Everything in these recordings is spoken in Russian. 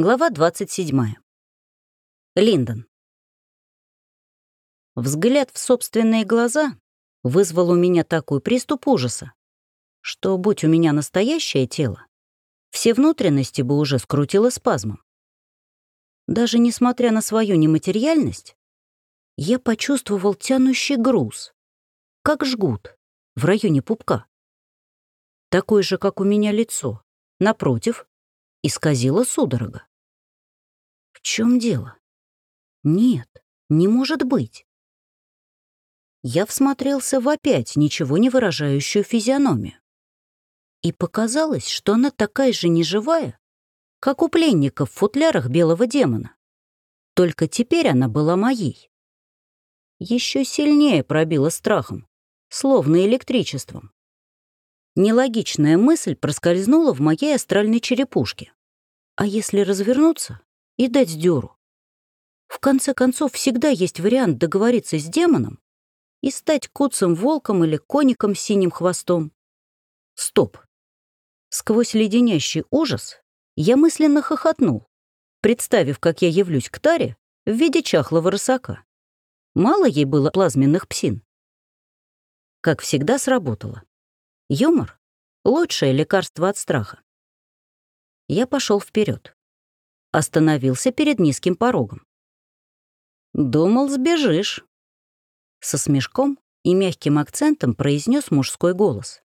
Глава 27. Линдон. Взгляд в собственные глаза вызвал у меня такой приступ ужаса, что, будь у меня настоящее тело, все внутренности бы уже скрутило спазмом. Даже несмотря на свою нематериальность, я почувствовал тянущий груз, как жгут в районе пупка. Такой же, как у меня лицо, напротив, исказило судорога. Чем дело? Нет, не может быть. Я всмотрелся в опять ничего не выражающую физиономию. И показалось, что она такая же неживая, как у пленников в футлярах белого демона. Только теперь она была моей. Еще сильнее пробила страхом, словно электричеством. Нелогичная мысль проскользнула в моей астральной черепушке. А если развернуться и дать дёру. В конце концов, всегда есть вариант договориться с демоном и стать куцем-волком или коником с синим хвостом. Стоп. Сквозь леденящий ужас я мысленно хохотнул, представив, как я явлюсь к Таре в виде чахлого рысака. Мало ей было плазменных псин. Как всегда сработало. Юмор — лучшее лекарство от страха. Я пошел вперед остановился перед низким порогом. «Думал, сбежишь», — со смешком и мягким акцентом произнес мужской голос.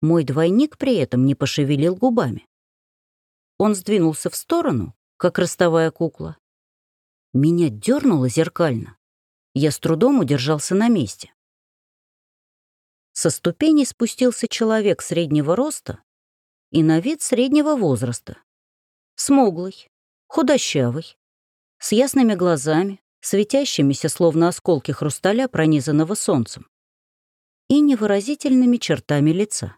Мой двойник при этом не пошевелил губами. Он сдвинулся в сторону, как ростовая кукла. Меня дернуло зеркально. Я с трудом удержался на месте. Со ступеней спустился человек среднего роста и на вид среднего возраста. Смуглый, худощавый, с ясными глазами, светящимися, словно осколки хрусталя, пронизанного солнцем, и невыразительными чертами лица.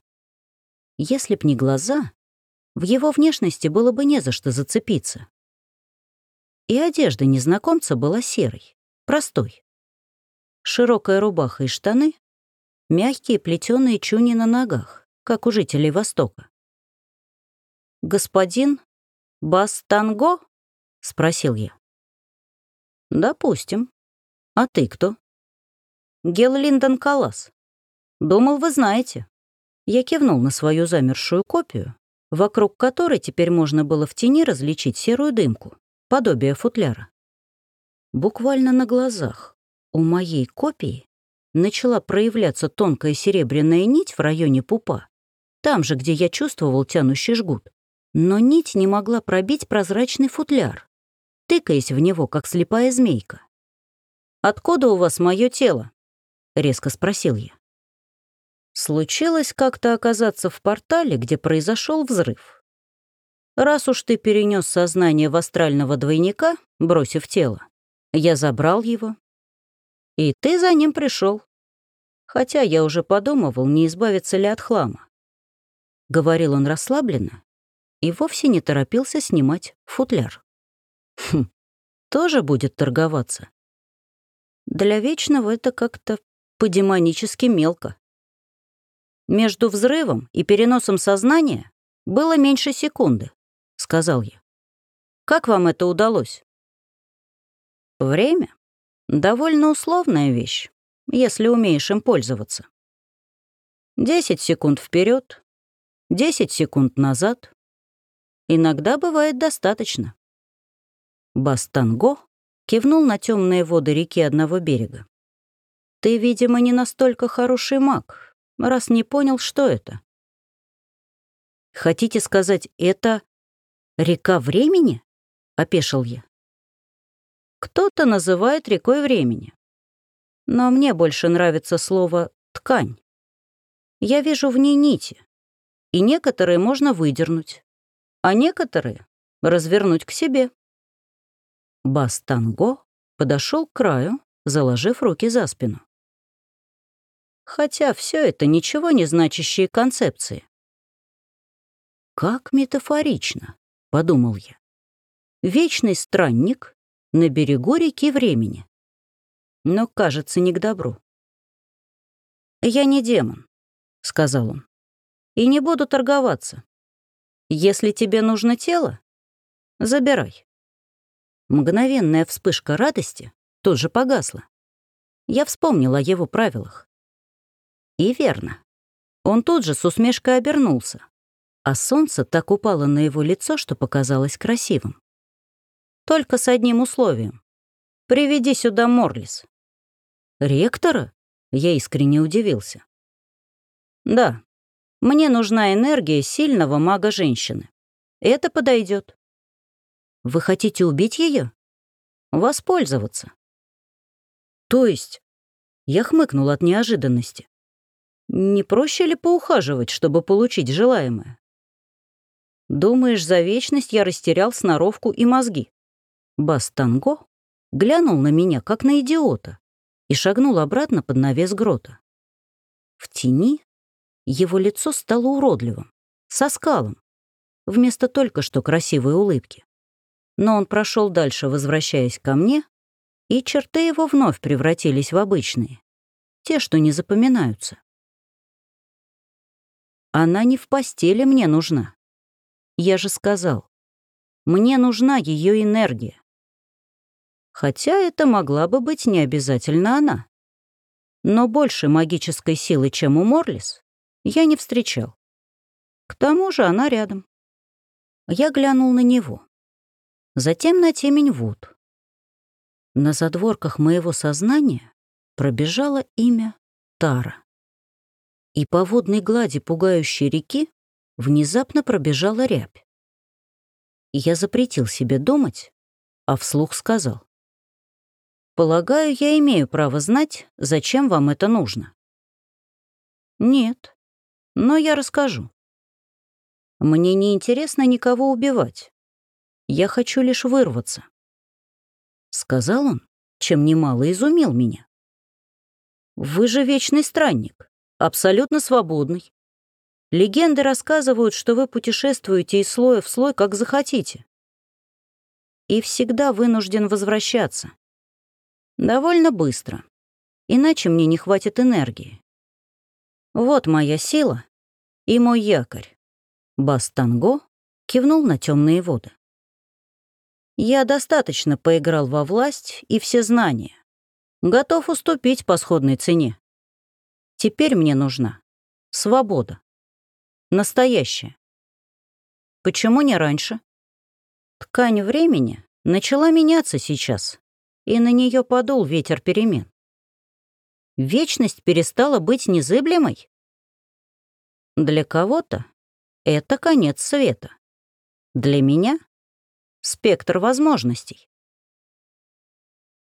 Если б не глаза, в его внешности было бы не за что зацепиться. И одежда незнакомца была серой, простой. Широкая рубаха и штаны, мягкие плетеные чуни на ногах, как у жителей Востока. Господин «Бас-танго?» — спросил я. «Допустим. А ты кто?» «Гел Линдон Калас. Думал, вы знаете». Я кивнул на свою замершую копию, вокруг которой теперь можно было в тени различить серую дымку, подобие футляра. Буквально на глазах у моей копии начала проявляться тонкая серебряная нить в районе пупа, там же, где я чувствовал тянущий жгут но нить не могла пробить прозрачный футляр, тыкаясь в него, как слепая змейка. «Откуда у вас мое тело?» — резко спросил я. Случилось как-то оказаться в портале, где произошел взрыв. Раз уж ты перенес сознание в астрального двойника, бросив тело, я забрал его. И ты за ним пришел. Хотя я уже подумывал, не избавиться ли от хлама. Говорил он расслабленно, и вовсе не торопился снимать футляр. Хм, тоже будет торговаться. Для Вечного это как-то по-демонически мелко. Между взрывом и переносом сознания было меньше секунды, сказал я. Как вам это удалось? Время — довольно условная вещь, если умеешь им пользоваться. Десять секунд вперед, десять секунд назад, Иногда бывает достаточно. Бастанго кивнул на темные воды реки одного берега. Ты, видимо, не настолько хороший маг, раз не понял, что это. Хотите сказать, это река времени? Опешил я. Кто-то называет рекой времени. Но мне больше нравится слово «ткань». Я вижу в ней нити, и некоторые можно выдернуть, а некоторые — развернуть к себе. Бастанго подошел к краю, заложив руки за спину. Хотя все это ничего не значащие концепции. «Как метафорично», — подумал я. «Вечный странник на берегу реки времени». Но, кажется, не к добру. «Я не демон», — сказал он, — «и не буду торговаться. Если тебе нужно тело, Забирай. Мгновенная вспышка радости тут же погасла. Я вспомнила о его правилах. И верно. Он тут же с усмешкой обернулся, а солнце так упало на его лицо, что показалось красивым. Только с одним условием. Приведи сюда Морлис. Ректора? Я искренне удивился. Да, мне нужна энергия сильного мага-женщины. Это подойдет. Вы хотите убить ее? Воспользоваться. То есть? Я хмыкнул от неожиданности. Не проще ли поухаживать, чтобы получить желаемое? Думаешь, за вечность я растерял сноровку и мозги? Бастанго глянул на меня, как на идиота, и шагнул обратно под навес грота. В тени его лицо стало уродливым, со скалом, вместо только что красивой улыбки. Но он прошел дальше, возвращаясь ко мне, и черты его вновь превратились в обычные, те, что не запоминаются. Она не в постели мне нужна. Я же сказал, мне нужна ее энергия. Хотя это могла бы быть не обязательно она. Но больше магической силы, чем у Морлис, я не встречал. К тому же она рядом. Я глянул на него. Затем на темень вод. На задворках моего сознания пробежало имя Тара. И по водной глади пугающей реки внезапно пробежала рябь. Я запретил себе думать, а вслух сказал. «Полагаю, я имею право знать, зачем вам это нужно». «Нет, но я расскажу. Мне не интересно никого убивать. Я хочу лишь вырваться. Сказал он, чем немало изумил меня. Вы же вечный странник, абсолютно свободный. Легенды рассказывают, что вы путешествуете из слоя в слой, как захотите. И всегда вынужден возвращаться. Довольно быстро. Иначе мне не хватит энергии. Вот моя сила и мой якорь. Бастанго кивнул на темные воды. Я достаточно поиграл во власть и все знания. Готов уступить по сходной цене. Теперь мне нужна свобода. Настоящая. Почему не раньше? Ткань времени начала меняться сейчас, и на нее подул ветер перемен. Вечность перестала быть незыблемой? Для кого-то это конец света. Для меня спектр возможностей.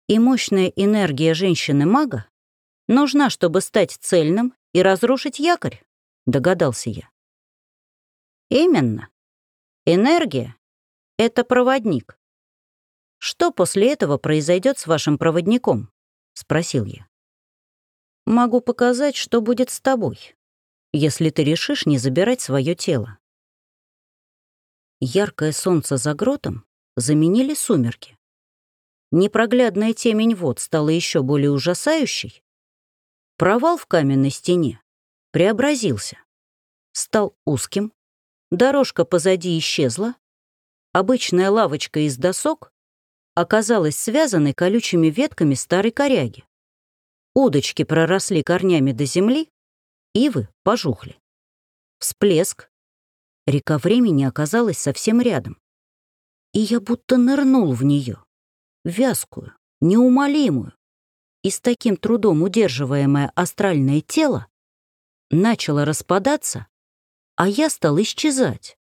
И мощная энергия женщины-мага нужна, чтобы стать цельным и разрушить якорь, догадался я. Именно. Энергия — это проводник. Что после этого произойдет с вашим проводником? Спросил я. Могу показать, что будет с тобой, если ты решишь не забирать свое тело. Яркое солнце за гротом заменили сумерки. Непроглядная темень вод стала еще более ужасающей. Провал в каменной стене преобразился. Стал узким, дорожка позади исчезла, обычная лавочка из досок оказалась связанной колючими ветками старой коряги. Удочки проросли корнями до земли, ивы пожухли. Всплеск, Река времени оказалась совсем рядом. И я будто нырнул в нее, вязкую, неумолимую, и с таким трудом удерживаемое астральное тело начало распадаться, а я стал исчезать,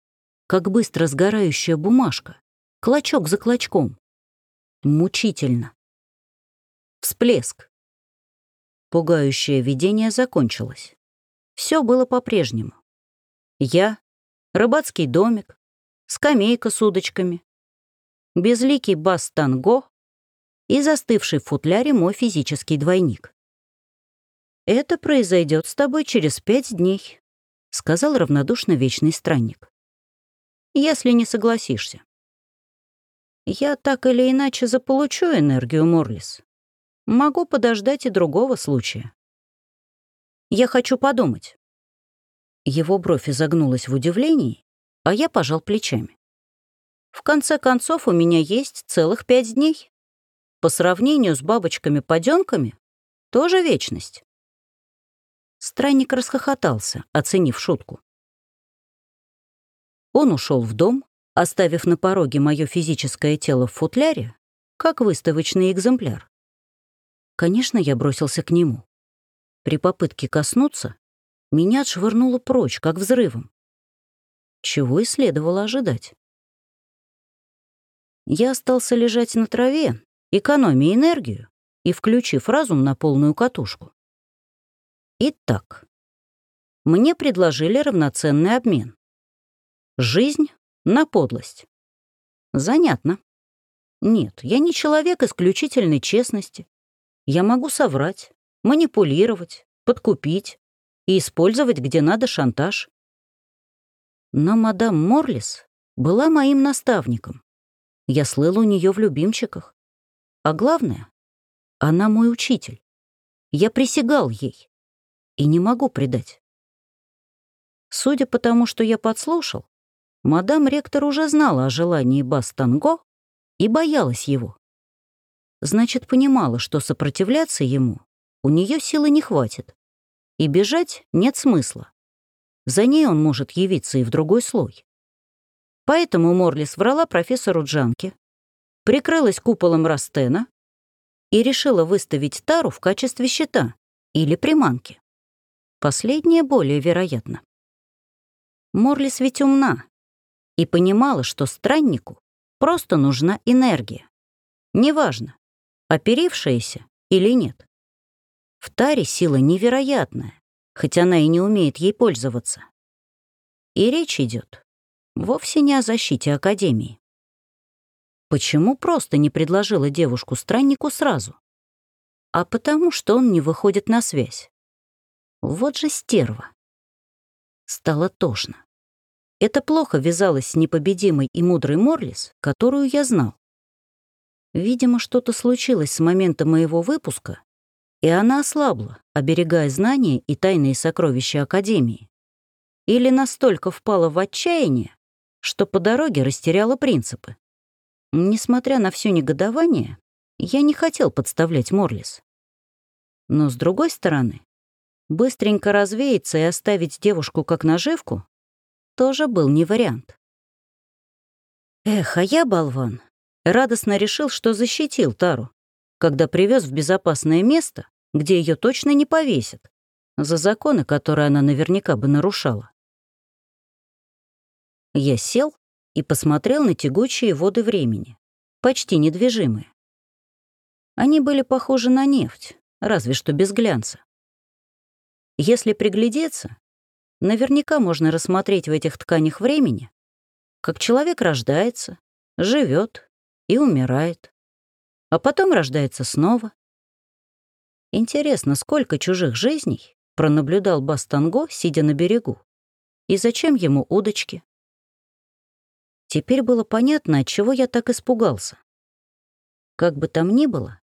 как быстро сгорающая бумажка, клочок за клочком. Мучительно. Всплеск. Пугающее видение закончилось. Все было по-прежнему. Я рыбацкий домик, скамейка с удочками, безликий бас-танго и застывший в футляре мой физический двойник. «Это произойдет с тобой через пять дней», — сказал равнодушно вечный странник. «Если не согласишься». «Я так или иначе заполучу энергию, Морлис. Могу подождать и другого случая. Я хочу подумать. Его бровь изогнулась в удивлении, а я пожал плечами. В конце концов, у меня есть целых пять дней. По сравнению с бабочками-паденками, тоже вечность. Странник расхохотался, оценив шутку. Он ушел в дом, оставив на пороге мое физическое тело в футляре, как выставочный экземпляр. Конечно, я бросился к нему. При попытке коснуться, меня отшвырнуло прочь, как взрывом. Чего и следовало ожидать. Я остался лежать на траве, экономя энергию и включив разум на полную катушку. Итак, мне предложили равноценный обмен. Жизнь на подлость. Занятно. Нет, я не человек исключительной честности. Я могу соврать, манипулировать, подкупить и использовать где надо шантаж. Но мадам Морлис была моим наставником. Я слыл у нее в любимчиках. А главное, она мой учитель. Я присягал ей и не могу предать. Судя по тому, что я подслушал, мадам ректор уже знала о желании Бас-Танго и боялась его. Значит, понимала, что сопротивляться ему у нее силы не хватит, и бежать нет смысла. За ней он может явиться и в другой слой. Поэтому Морлис врала профессору Джанке, прикрылась куполом Растена и решила выставить Тару в качестве щита или приманки. Последнее более вероятно. Морлис ведь умна и понимала, что страннику просто нужна энергия. Неважно, оперившаяся или нет. В Таре сила невероятная, хоть она и не умеет ей пользоваться. И речь идет вовсе не о защите Академии. Почему просто не предложила девушку-страннику сразу? А потому, что он не выходит на связь. Вот же стерва. Стало тошно. Это плохо вязалось с непобедимой и мудрой Морлис, которую я знал. Видимо, что-то случилось с момента моего выпуска, и она ослабла, оберегая знания и тайные сокровища Академии. Или настолько впала в отчаяние, что по дороге растеряла принципы. Несмотря на все негодование, я не хотел подставлять Морлис. Но, с другой стороны, Быстренько развеяться и оставить девушку как наживку тоже был не вариант. Эх, а я, болван, радостно решил, что защитил Тару, когда привез в безопасное место, где ее точно не повесят, за законы, которые она наверняка бы нарушала. Я сел и посмотрел на тягучие воды времени, почти недвижимые. Они были похожи на нефть, разве что без глянца. Если приглядеться, наверняка можно рассмотреть в этих тканях времени, как человек рождается, живет и умирает, а потом рождается снова. Интересно, сколько чужих жизней пронаблюдал Бастанго, сидя на берегу, и зачем ему удочки? Теперь было понятно, от чего я так испугался. Как бы там ни было,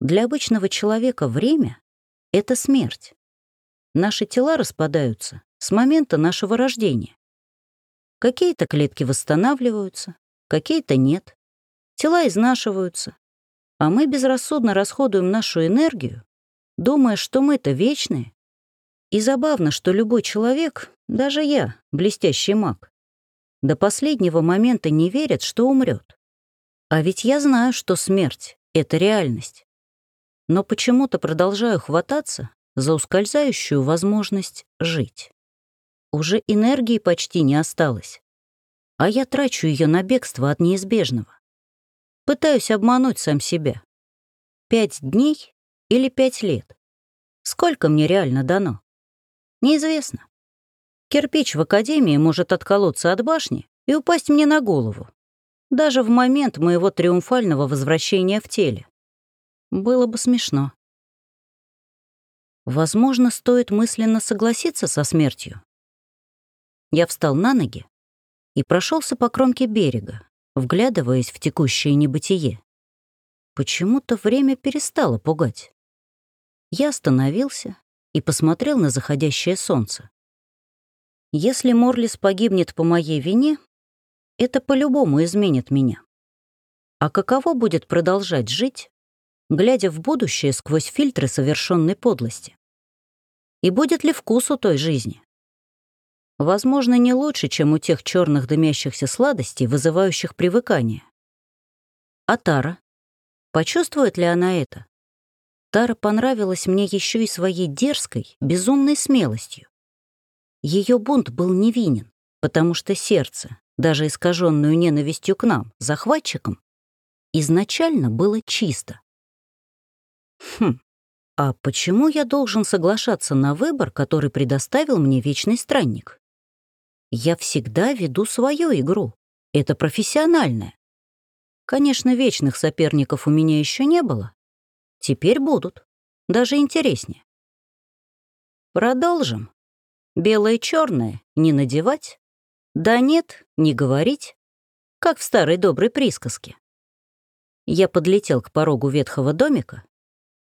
для обычного человека время — это смерть. Наши тела распадаются с момента нашего рождения. Какие-то клетки восстанавливаются, какие-то нет. Тела изнашиваются, а мы безрассудно расходуем нашу энергию, думая, что мы-то вечные. И забавно, что любой человек, даже я, блестящий маг, до последнего момента не верит, что умрет. А ведь я знаю, что смерть — это реальность. Но почему-то продолжаю хвататься за ускользающую возможность жить. Уже энергии почти не осталось, а я трачу ее на бегство от неизбежного. Пытаюсь обмануть сам себя. Пять дней или пять лет? Сколько мне реально дано? Неизвестно. Кирпич в академии может отколоться от башни и упасть мне на голову. Даже в момент моего триумфального возвращения в теле. Было бы смешно. Возможно, стоит мысленно согласиться со смертью. Я встал на ноги и прошелся по кромке берега, вглядываясь в текущее небытие. Почему-то время перестало пугать. Я остановился и посмотрел на заходящее солнце. Если Морлис погибнет по моей вине, Это по-любому изменит меня. А каково будет продолжать жить, глядя в будущее сквозь фильтры совершенной подлости? И будет ли вкус у той жизни? Возможно, не лучше, чем у тех черных дымящихся сладостей, вызывающих привыкание. А Тара? Почувствует ли она это? Тара понравилась мне еще и своей дерзкой, безумной смелостью. Ее бунт был невинен, потому что сердце, даже искаженную ненавистью к нам, захватчикам, изначально было чисто. Хм, а почему я должен соглашаться на выбор, который предоставил мне Вечный Странник? Я всегда веду свою игру. Это профессиональная. Конечно, вечных соперников у меня еще не было. Теперь будут. Даже интереснее. Продолжим. Белое-черное не надевать? Да нет, не говорить. Как в старой доброй присказке. Я подлетел к порогу ветхого домика,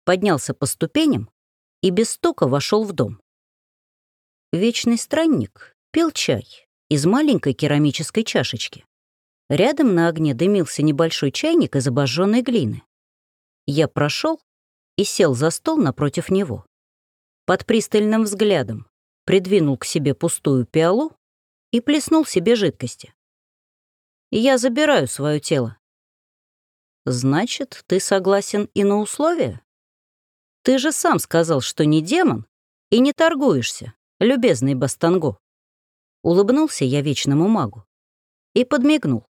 поднялся по ступеням и без стука вошел в дом. Вечный странник пил чай из маленькой керамической чашечки. Рядом на огне дымился небольшой чайник из обожженной глины. Я прошел и сел за стол напротив него. Под пристальным взглядом придвинул к себе пустую пиалу и плеснул себе жидкости. «Я забираю свое тело». «Значит, ты согласен и на условия?» «Ты же сам сказал, что не демон и не торгуешься, любезный Бастанго». Улыбнулся я вечному магу и подмигнул.